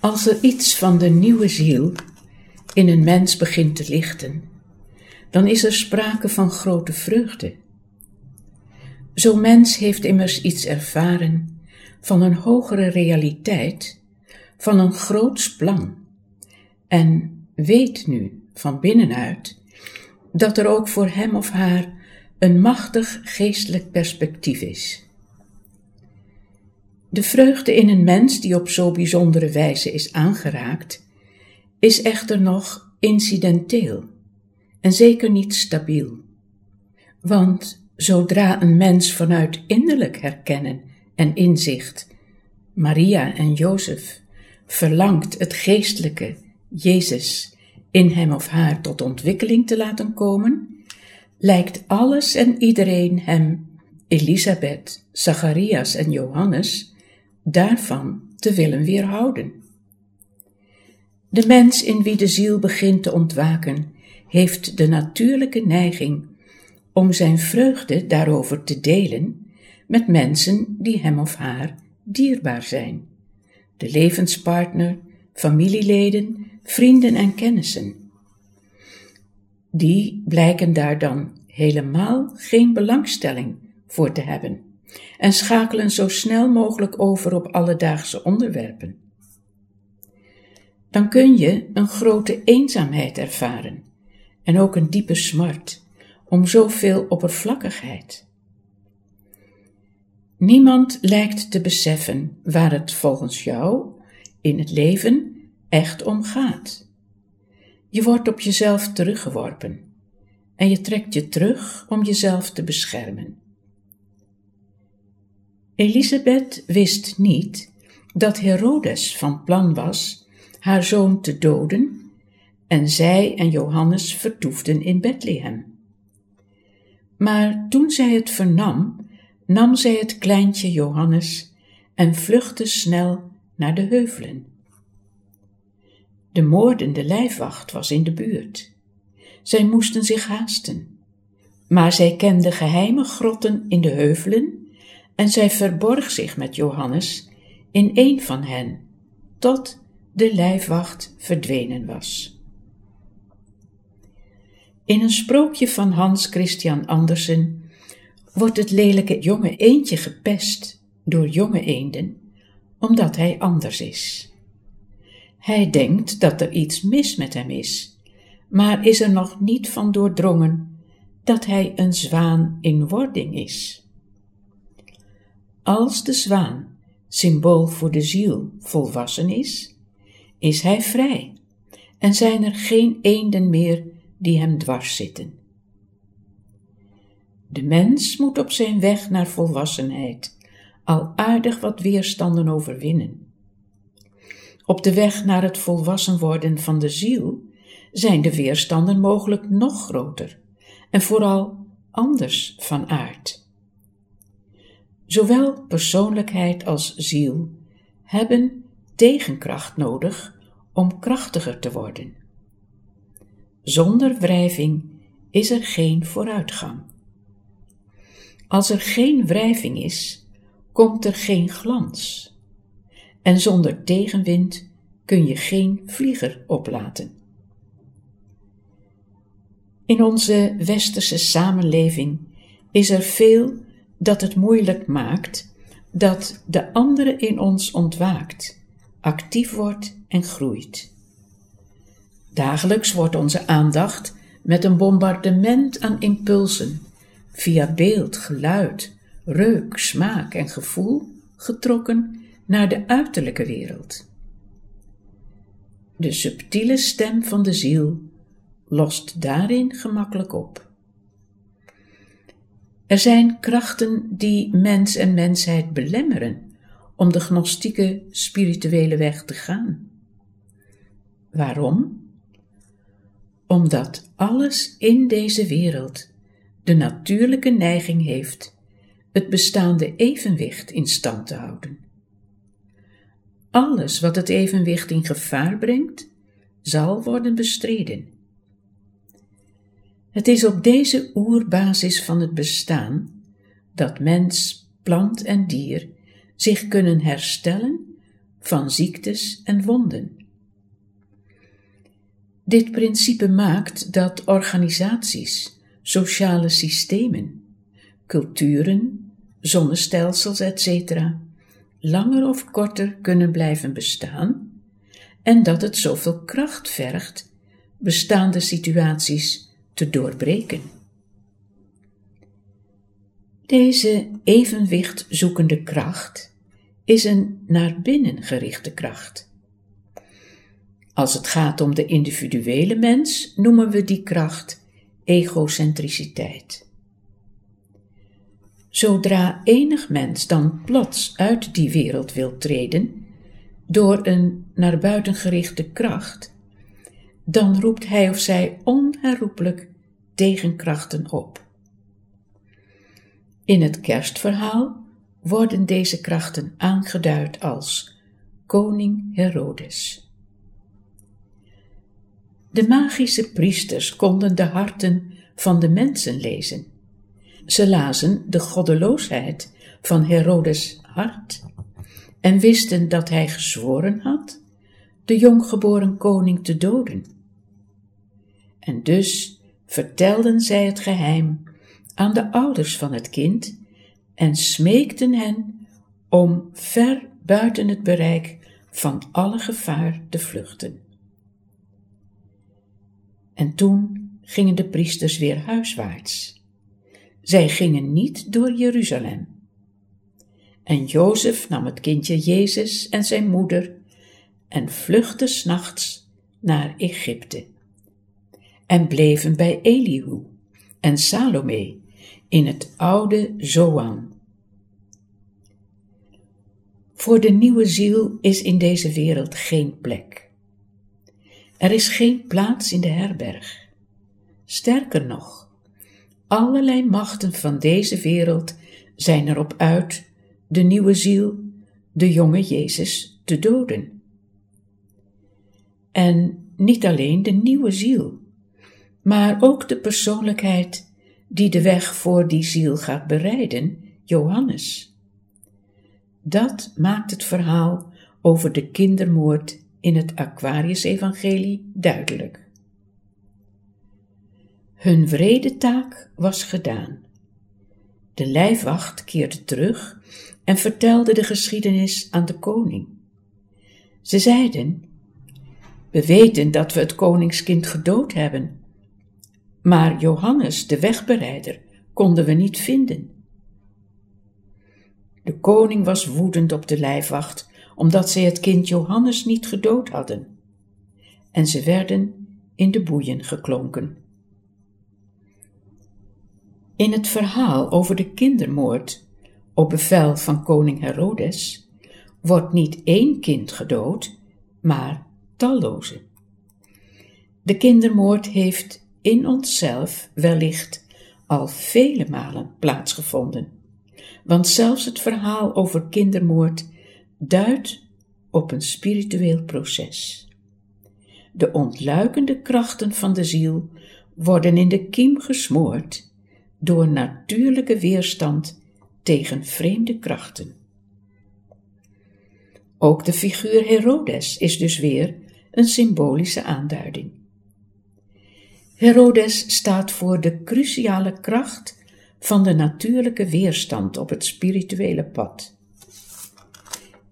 Als er iets van de nieuwe ziel in een mens begint te lichten, dan is er sprake van grote vreugde. Zo'n mens heeft immers iets ervaren van een hogere realiteit, van een groots plan, en weet nu van binnenuit dat er ook voor hem of haar een machtig geestelijk perspectief is. De vreugde in een mens die op zo bijzondere wijze is aangeraakt, is echter nog incidenteel en zeker niet stabiel. Want zodra een mens vanuit innerlijk herkennen en inzicht, Maria en Jozef, verlangt het geestelijke, Jezus, in hem of haar tot ontwikkeling te laten komen, lijkt alles en iedereen hem, Elisabeth, Zacharias en Johannes, daarvan te willen weerhouden. De mens in wie de ziel begint te ontwaken, heeft de natuurlijke neiging om zijn vreugde daarover te delen met mensen die hem of haar dierbaar zijn, de levenspartner, familieleden, vrienden en kennissen. Die blijken daar dan helemaal geen belangstelling voor te hebben en schakelen zo snel mogelijk over op alledaagse onderwerpen. Dan kun je een grote eenzaamheid ervaren en ook een diepe smart om zoveel oppervlakkigheid. Niemand lijkt te beseffen waar het volgens jou in het leven echt om gaat. Je wordt op jezelf teruggeworpen en je trekt je terug om jezelf te beschermen. Elisabeth wist niet dat Herodes van plan was haar zoon te doden en zij en Johannes vertoefden in Bethlehem. Maar toen zij het vernam, nam zij het kleintje Johannes en vluchtte snel naar de heuvelen. De moordende lijfwacht was in de buurt. Zij moesten zich haasten. Maar zij kende geheime grotten in de heuvelen en zij verborg zich met Johannes in een van hen, tot de lijfwacht verdwenen was. In een sprookje van Hans Christian Andersen wordt het lelijke jonge eendje gepest door jonge eenden, omdat hij anders is. Hij denkt dat er iets mis met hem is, maar is er nog niet van doordrongen dat hij een zwaan in wording is. Als de zwaan, symbool voor de ziel, volwassen is, is hij vrij en zijn er geen eenden meer die hem dwars zitten. De mens moet op zijn weg naar volwassenheid al aardig wat weerstanden overwinnen. Op de weg naar het volwassen worden van de ziel zijn de weerstanden mogelijk nog groter en vooral anders van aard. Zowel persoonlijkheid als ziel hebben tegenkracht nodig om krachtiger te worden. Zonder wrijving is er geen vooruitgang. Als er geen wrijving is, komt er geen glans. En zonder tegenwind kun je geen vlieger oplaten. In onze westerse samenleving is er veel dat het moeilijk maakt dat de andere in ons ontwaakt, actief wordt en groeit. Dagelijks wordt onze aandacht met een bombardement aan impulsen, via beeld, geluid, reuk, smaak en gevoel, getrokken naar de uiterlijke wereld. De subtiele stem van de ziel lost daarin gemakkelijk op. Er zijn krachten die mens en mensheid belemmeren om de gnostieke spirituele weg te gaan. Waarom? Omdat alles in deze wereld de natuurlijke neiging heeft het bestaande evenwicht in stand te houden. Alles wat het evenwicht in gevaar brengt, zal worden bestreden. Het is op deze oerbasis van het bestaan dat mens, plant en dier zich kunnen herstellen van ziektes en wonden. Dit principe maakt dat organisaties, sociale systemen, culturen, zonnestelsels, etc. langer of korter kunnen blijven bestaan en dat het zoveel kracht vergt bestaande situaties te doorbreken. Deze evenwicht zoekende kracht is een naar binnen gerichte kracht. Als het gaat om de individuele mens, noemen we die kracht egocentriciteit. Zodra enig mens dan plots uit die wereld wil treden, door een naar buiten gerichte kracht, dan roept hij of zij onherroepelijk tegenkrachten op. In het kerstverhaal worden deze krachten aangeduid als koning Herodes. De magische priesters konden de harten van de mensen lezen. Ze lazen de goddeloosheid van Herodes hart en wisten dat hij gezworen had de jonggeboren koning te doden. En dus vertelden zij het geheim aan de ouders van het kind en smeekten hen om ver buiten het bereik van alle gevaar te vluchten. En toen gingen de priesters weer huiswaarts. Zij gingen niet door Jeruzalem. En Jozef nam het kindje Jezus en zijn moeder en vluchtte s'nachts naar Egypte. En bleven bij Elihu en Salome in het oude Zoan. Voor de nieuwe ziel is in deze wereld geen plek. Er is geen plaats in de herberg. Sterker nog, allerlei machten van deze wereld zijn erop uit de nieuwe ziel, de jonge Jezus, te doden. En niet alleen de nieuwe ziel, maar ook de persoonlijkheid die de weg voor die ziel gaat bereiden, Johannes. Dat maakt het verhaal over de kindermoord in het Aquarius-evangelie duidelijk. Hun vrede taak was gedaan. De lijfwacht keerde terug en vertelde de geschiedenis aan de koning. Ze zeiden: We weten dat we het koningskind gedood hebben maar Johannes, de wegbereider, konden we niet vinden. De koning was woedend op de lijfwacht, omdat zij het kind Johannes niet gedood hadden. En ze werden in de boeien geklonken. In het verhaal over de kindermoord op bevel van koning Herodes wordt niet één kind gedood, maar talloze. De kindermoord heeft in onszelf wellicht al vele malen plaatsgevonden. Want zelfs het verhaal over kindermoord duidt op een spiritueel proces. De ontluikende krachten van de ziel worden in de kiem gesmoord door natuurlijke weerstand tegen vreemde krachten. Ook de figuur Herodes is dus weer een symbolische aanduiding. Herodes staat voor de cruciale kracht van de natuurlijke weerstand op het spirituele pad.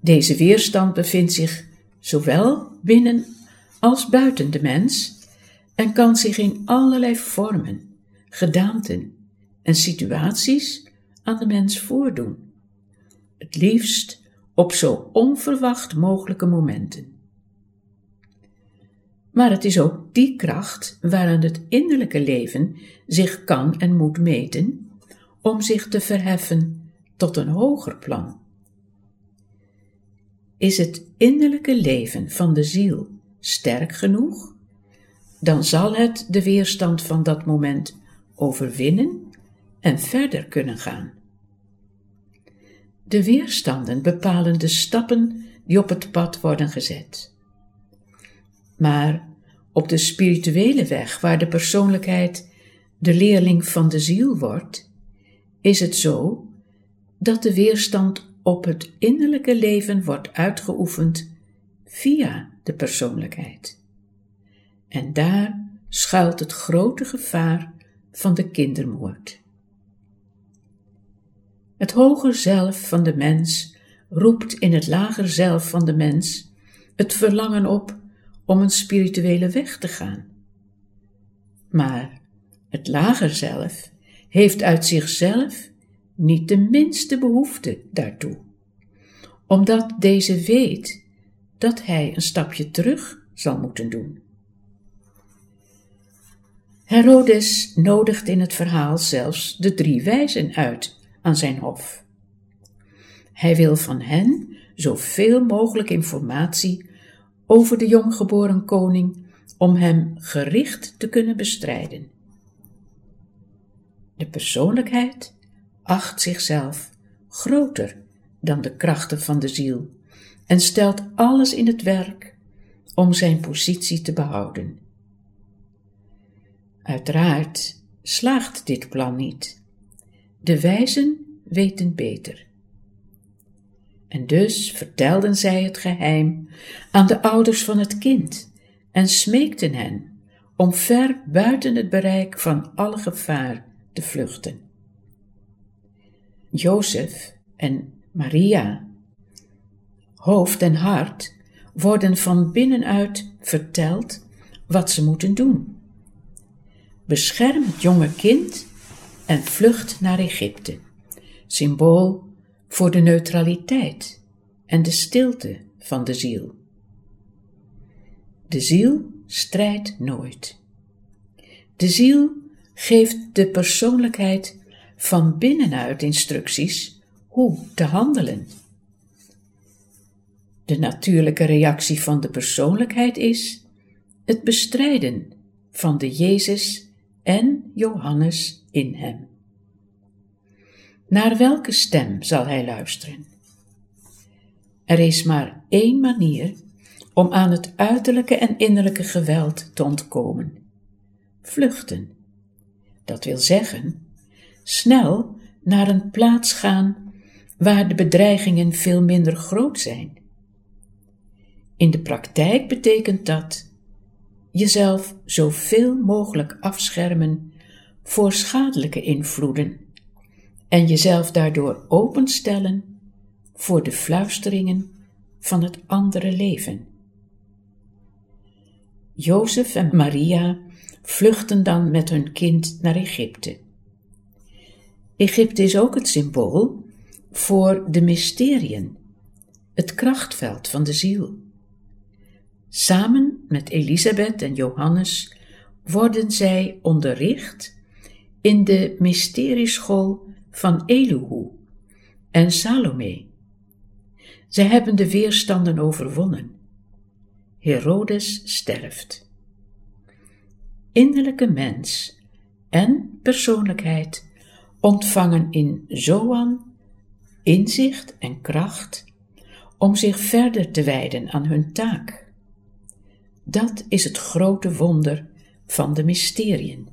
Deze weerstand bevindt zich zowel binnen als buiten de mens en kan zich in allerlei vormen, gedaanten en situaties aan de mens voordoen. Het liefst op zo onverwacht mogelijke momenten. Maar het is ook die kracht waaraan het innerlijke leven zich kan en moet meten om zich te verheffen tot een hoger plan. Is het innerlijke leven van de ziel sterk genoeg, dan zal het de weerstand van dat moment overwinnen en verder kunnen gaan. De weerstanden bepalen de stappen die op het pad worden gezet. Maar op de spirituele weg, waar de persoonlijkheid de leerling van de ziel wordt, is het zo dat de weerstand op het innerlijke leven wordt uitgeoefend via de persoonlijkheid. En daar schuilt het grote gevaar van de kindermoord. Het hoger zelf van de mens roept in het lager zelf van de mens het verlangen op om een spirituele weg te gaan. Maar het lager zelf heeft uit zichzelf niet de minste behoefte daartoe, omdat deze weet dat hij een stapje terug zal moeten doen. Herodes nodigt in het verhaal zelfs de drie wijzen uit aan zijn hof. Hij wil van hen zoveel mogelijk informatie over de jonggeboren koning om hem gericht te kunnen bestrijden. De persoonlijkheid acht zichzelf groter dan de krachten van de ziel en stelt alles in het werk om zijn positie te behouden. Uiteraard slaagt dit plan niet. De wijzen weten beter. En dus vertelden zij het geheim aan de ouders van het kind en smeekten hen om ver buiten het bereik van alle gevaar te vluchten. Jozef en Maria, hoofd en hart, worden van binnenuit verteld wat ze moeten doen. Bescherm het jonge kind en vlucht naar Egypte, symbool voor de neutraliteit en de stilte van de ziel. De ziel strijdt nooit. De ziel geeft de persoonlijkheid van binnenuit instructies hoe te handelen. De natuurlijke reactie van de persoonlijkheid is het bestrijden van de Jezus en Johannes in hem. Naar welke stem zal hij luisteren? Er is maar één manier om aan het uiterlijke en innerlijke geweld te ontkomen: vluchten. Dat wil zeggen, snel naar een plaats gaan waar de bedreigingen veel minder groot zijn. In de praktijk betekent dat jezelf zoveel mogelijk afschermen voor schadelijke invloeden en jezelf daardoor openstellen voor de fluisteringen van het andere leven. Jozef en Maria vluchten dan met hun kind naar Egypte. Egypte is ook het symbool voor de mysteriën, het krachtveld van de ziel. Samen met Elisabeth en Johannes worden zij onderricht in de mysterieschool van Elihu en Salome. Zij hebben de weerstanden overwonnen. Herodes sterft. Innerlijke mens en persoonlijkheid ontvangen in Zoan inzicht en kracht om zich verder te wijden aan hun taak. Dat is het grote wonder van de mysteriën.